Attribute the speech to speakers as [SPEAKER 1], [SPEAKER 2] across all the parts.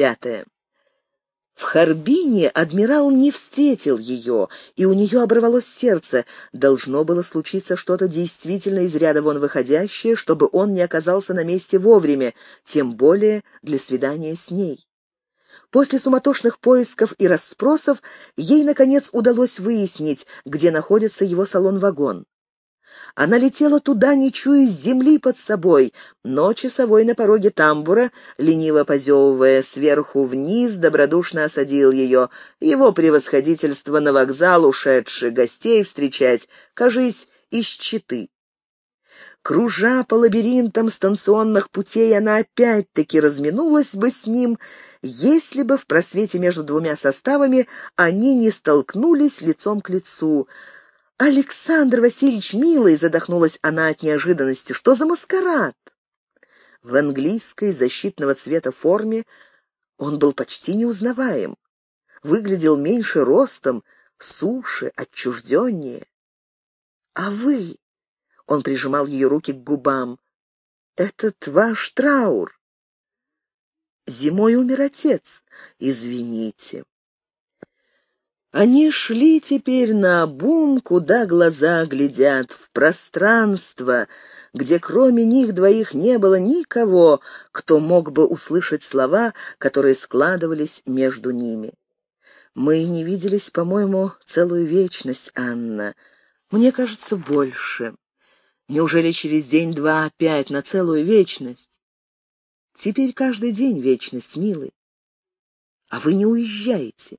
[SPEAKER 1] Пятое. В Харбине адмирал не встретил ее, и у нее оборвалось сердце. Должно было случиться что-то действительно из ряда вон выходящее, чтобы он не оказался на месте вовремя, тем более для свидания с ней. После суматошных поисков и расспросов ей, наконец, удалось выяснить, где находится его салон-вагон. Она летела туда, не чуя земли под собой, но часовой на пороге тамбура, лениво позевывая сверху вниз, добродушно осадил ее. Его превосходительство на вокзал, ушедший гостей встречать, кажись, из Читы. Кружа по лабиринтам станционных путей, она опять-таки разминулась бы с ним, если бы в просвете между двумя составами они не столкнулись лицом к лицу — «Александр Васильевич, милый!» — задохнулась она от неожиданности. «Что за маскарад?» В английской защитного цвета форме он был почти неузнаваем. Выглядел меньше ростом, суше, отчужденнее. «А вы?» — он прижимал ее руки к губам. «Этот ваш траур?» «Зимой умер отец. Извините». Они шли теперь на бум, куда глаза глядят, в пространство, где кроме них двоих не было никого, кто мог бы услышать слова, которые складывались между ними. «Мы не виделись, по-моему, целую вечность, Анна. Мне кажется, больше. Неужели через день-два опять на целую вечность? Теперь каждый день вечность, милый. А вы не уезжаете.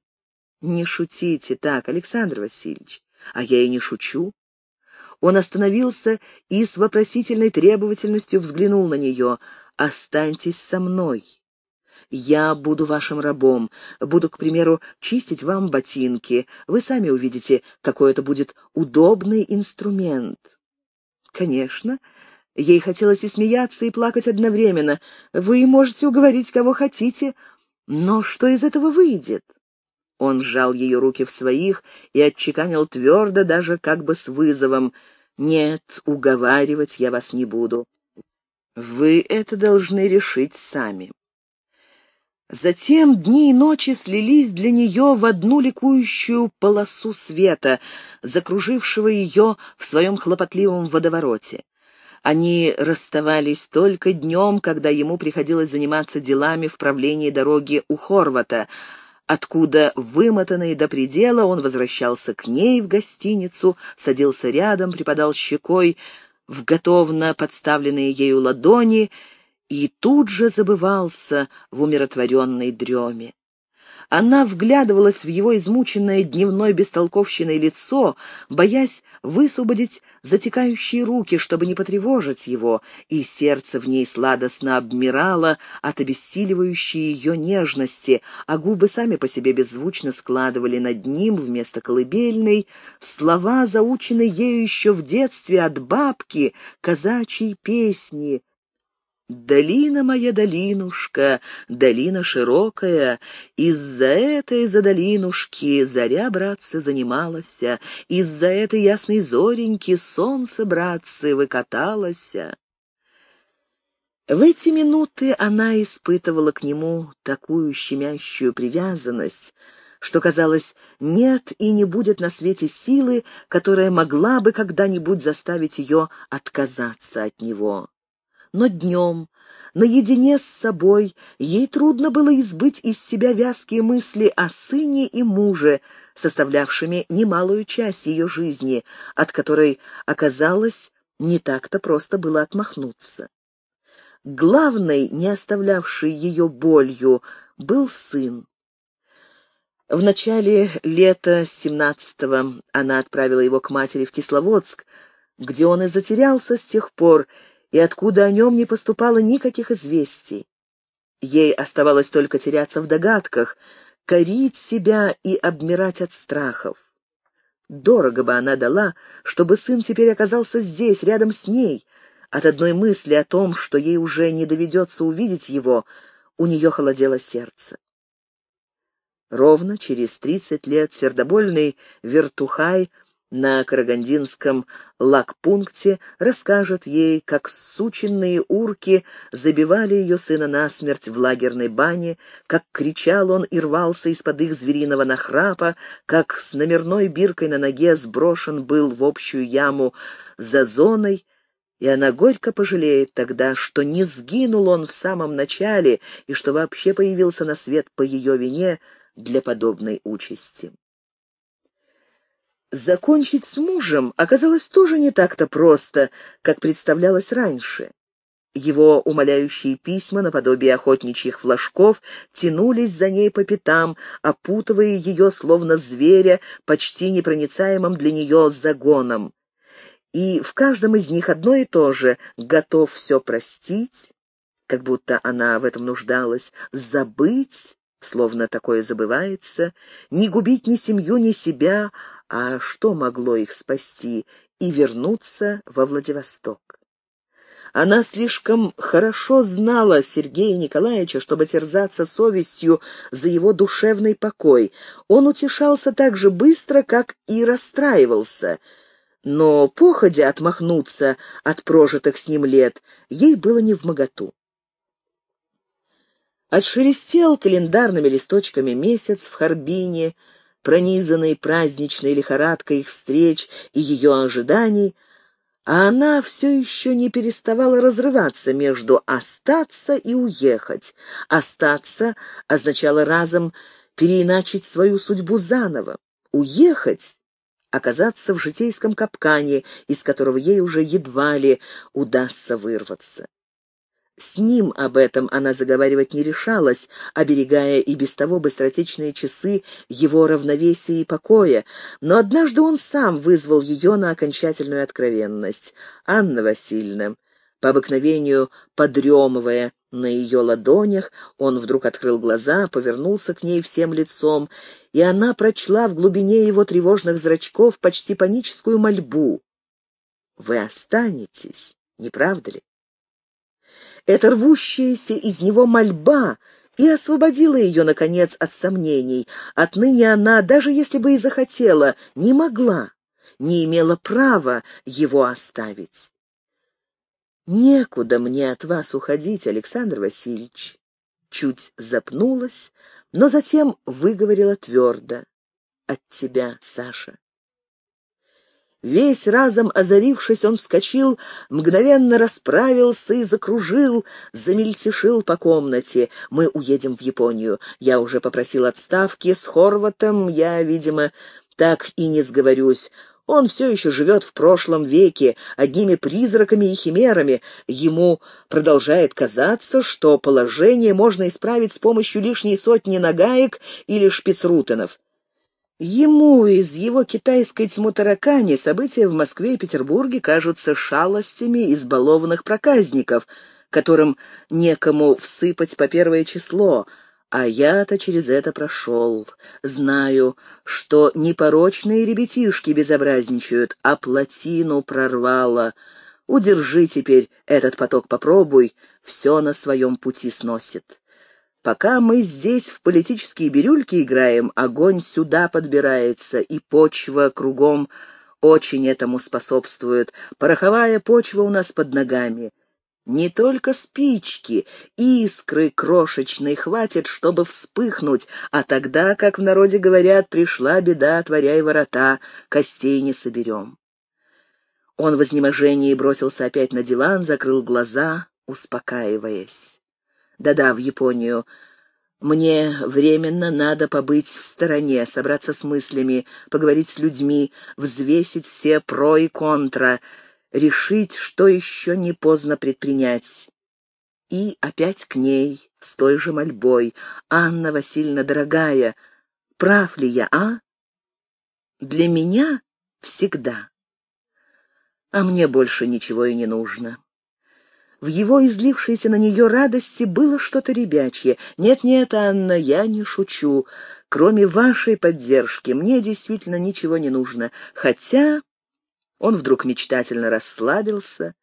[SPEAKER 1] «Не шутите так, Александр Васильевич, а я и не шучу». Он остановился и с вопросительной требовательностью взглянул на нее. «Останьтесь со мной. Я буду вашим рабом, буду, к примеру, чистить вам ботинки. Вы сами увидите, какой это будет удобный инструмент». Конечно, ей хотелось и смеяться, и плакать одновременно. Вы можете уговорить, кого хотите, но что из этого выйдет? Он сжал ее руки в своих и отчеканил твердо, даже как бы с вызовом. «Нет, уговаривать я вас не буду. Вы это должны решить сами». Затем дни и ночи слились для нее в одну ликующую полосу света, закружившего ее в своем хлопотливом водовороте. Они расставались только днем, когда ему приходилось заниматься делами в правлении дороги у Хорвата, откуда, вымотанный до предела, он возвращался к ней в гостиницу, садился рядом, припадал щекой в готовно подставленные ею ладони и тут же забывался в умиротворенной дреме. Она вглядывалась в его измученное дневной бестолковщиной лицо, боясь высвободить затекающие руки, чтобы не потревожить его, и сердце в ней сладостно обмирало от обессиливающей ее нежности, а губы сами по себе беззвучно складывали над ним вместо колыбельной слова, заученные ею еще в детстве от бабки, казачьей песни — Долина моя, долинушка, долина широкая, Из-за этой за долинушки заря, братцы, занималась, Из-за этой ясной зореньки солнце, братцы, выкаталось. В эти минуты она испытывала к нему такую щемящую привязанность, что, казалось, нет и не будет на свете силы, которая могла бы когда-нибудь заставить ее отказаться от него но днем, наедине с собой, ей трудно было избыть из себя вязкие мысли о сыне и муже, составлявшими немалую часть ее жизни, от которой, оказалось, не так-то просто было отмахнуться. Главной, не оставлявшей ее болью, был сын. В начале лета 17-го она отправила его к матери в Кисловодск, где он и затерялся с тех пор, и откуда о нем не поступало никаких известий. Ей оставалось только теряться в догадках, корить себя и обмирать от страхов. Дорого бы она дала, чтобы сын теперь оказался здесь, рядом с ней. От одной мысли о том, что ей уже не доведется увидеть его, у нее холодело сердце. Ровно через тридцать лет сердобольный Вертухай на Карагандинском лагпункте расскажет ей, как сученные урки забивали ее сына насмерть в лагерной бане, как кричал он и рвался из-под их звериного нахрапа, как с номерной биркой на ноге сброшен был в общую яму за зоной, и она горько пожалеет тогда, что не сгинул он в самом начале и что вообще появился на свет по ее вине для подобной участи. Закончить с мужем оказалось тоже не так-то просто, как представлялось раньше. Его умоляющие письма, наподобие охотничьих флажков, тянулись за ней по пятам, опутывая ее, словно зверя, почти непроницаемым для нее загоном. И в каждом из них одно и то же — готов все простить, как будто она в этом нуждалась, забыть, словно такое забывается, не губить ни семью, ни себя, а что могло их спасти, и вернуться во Владивосток. Она слишком хорошо знала Сергея Николаевича, чтобы терзаться совестью за его душевный покой. Он утешался так же быстро, как и расстраивался. Но походя отмахнуться от прожитых с ним лет, ей было не в моготу. Отшелестел календарными листочками месяц в Харбине, пронизанный праздничной лихорадкой их встреч и ее ожиданий, а она все еще не переставала разрываться между «остаться» и «уехать». «Остаться» означало разом переиначить свою судьбу заново. «Уехать» — оказаться в житейском капкане, из которого ей уже едва ли удастся вырваться. С ним об этом она заговаривать не решалась, оберегая и без того быстротечные часы его равновесия и покоя, но однажды он сам вызвал ее на окончательную откровенность. «Анна Васильевна», по обыкновению подремывая на ее ладонях, он вдруг открыл глаза, повернулся к ней всем лицом, и она прочла в глубине его тревожных зрачков почти паническую мольбу. «Вы останетесь, не правда ли?» Эта рвущаяся из него мольба и освободила ее, наконец, от сомнений. Отныне она, даже если бы и захотела, не могла, не имела права его оставить. «Некуда мне от вас уходить, Александр Васильевич». Чуть запнулась, но затем выговорила твердо. «От тебя, Саша». Весь разом озарившись, он вскочил, мгновенно расправился и закружил, замельтешил по комнате. Мы уедем в Японию. Я уже попросил отставки с Хорватом, я, видимо, так и не сговорюсь. Он все еще живет в прошлом веке, одними призраками и химерами. Ему продолжает казаться, что положение можно исправить с помощью лишней сотни нагаек или шпицрутенов. Ему из его китайской тьму-таракани события в Москве и Петербурге кажутся шалостями избалованных проказников, которым некому всыпать по первое число, а я-то через это прошел. Знаю, что непорочные ребятишки безобразничают, а плотину прорвало. Удержи теперь этот поток, попробуй, все на своем пути сносит. Пока мы здесь в политические бирюльки играем, огонь сюда подбирается, и почва кругом очень этому способствует. Пороховая почва у нас под ногами. Не только спички, искры крошечной хватит, чтобы вспыхнуть, а тогда, как в народе говорят, пришла беда, отворяй ворота, костей не соберем. Он в изнеможении бросился опять на диван, закрыл глаза, успокаиваясь. Да-да, в Японию. Мне временно надо побыть в стороне, собраться с мыслями, поговорить с людьми, взвесить все про и контра, решить, что еще не поздно предпринять. И опять к ней, с той же мольбой. «Анна Васильевна, дорогая, прав ли я, а? Для меня всегда. А мне больше ничего и не нужно». В его излившейся на нее радости было что-то ребячье. «Нет-нет, Анна, я не шучу. Кроме вашей поддержки мне действительно ничего не нужно. Хотя...» Он вдруг мечтательно расслабился.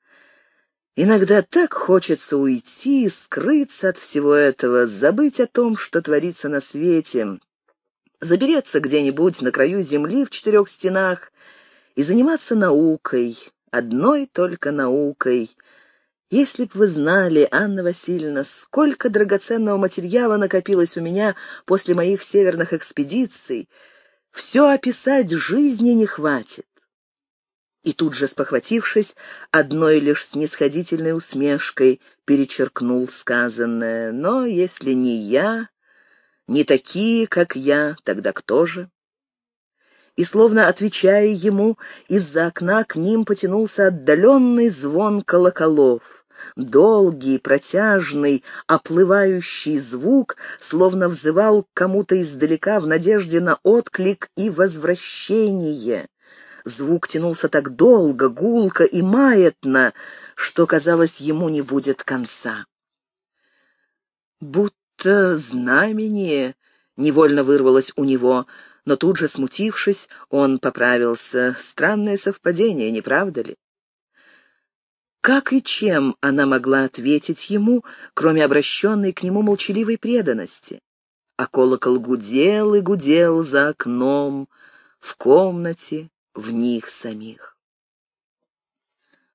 [SPEAKER 1] «Иногда так хочется уйти, скрыться от всего этого, забыть о том, что творится на свете, забереться где-нибудь на краю земли в четырех стенах» и заниматься наукой, одной только наукой. Если б вы знали, Анна Васильевна, сколько драгоценного материала накопилось у меня после моих северных экспедиций, все описать жизни не хватит. И тут же, спохватившись, одной лишь снисходительной усмешкой перечеркнул сказанное. Но если не я, не такие, как я, тогда кто же? и, словно отвечая ему, из-за окна к ним потянулся отдаленный звон колоколов. Долгий, протяжный, оплывающий звук словно взывал к кому-то издалека в надежде на отклик и возвращение. Звук тянулся так долго, гулко и маятно, что, казалось, ему не будет конца. «Будто знамение», — невольно вырвалось у него, — но тут же, смутившись, он поправился. Странное совпадение, не правда ли? Как и чем она могла ответить ему, кроме обращенной к нему молчаливой преданности? А колокол гудел и гудел за окном, в комнате, в них самих.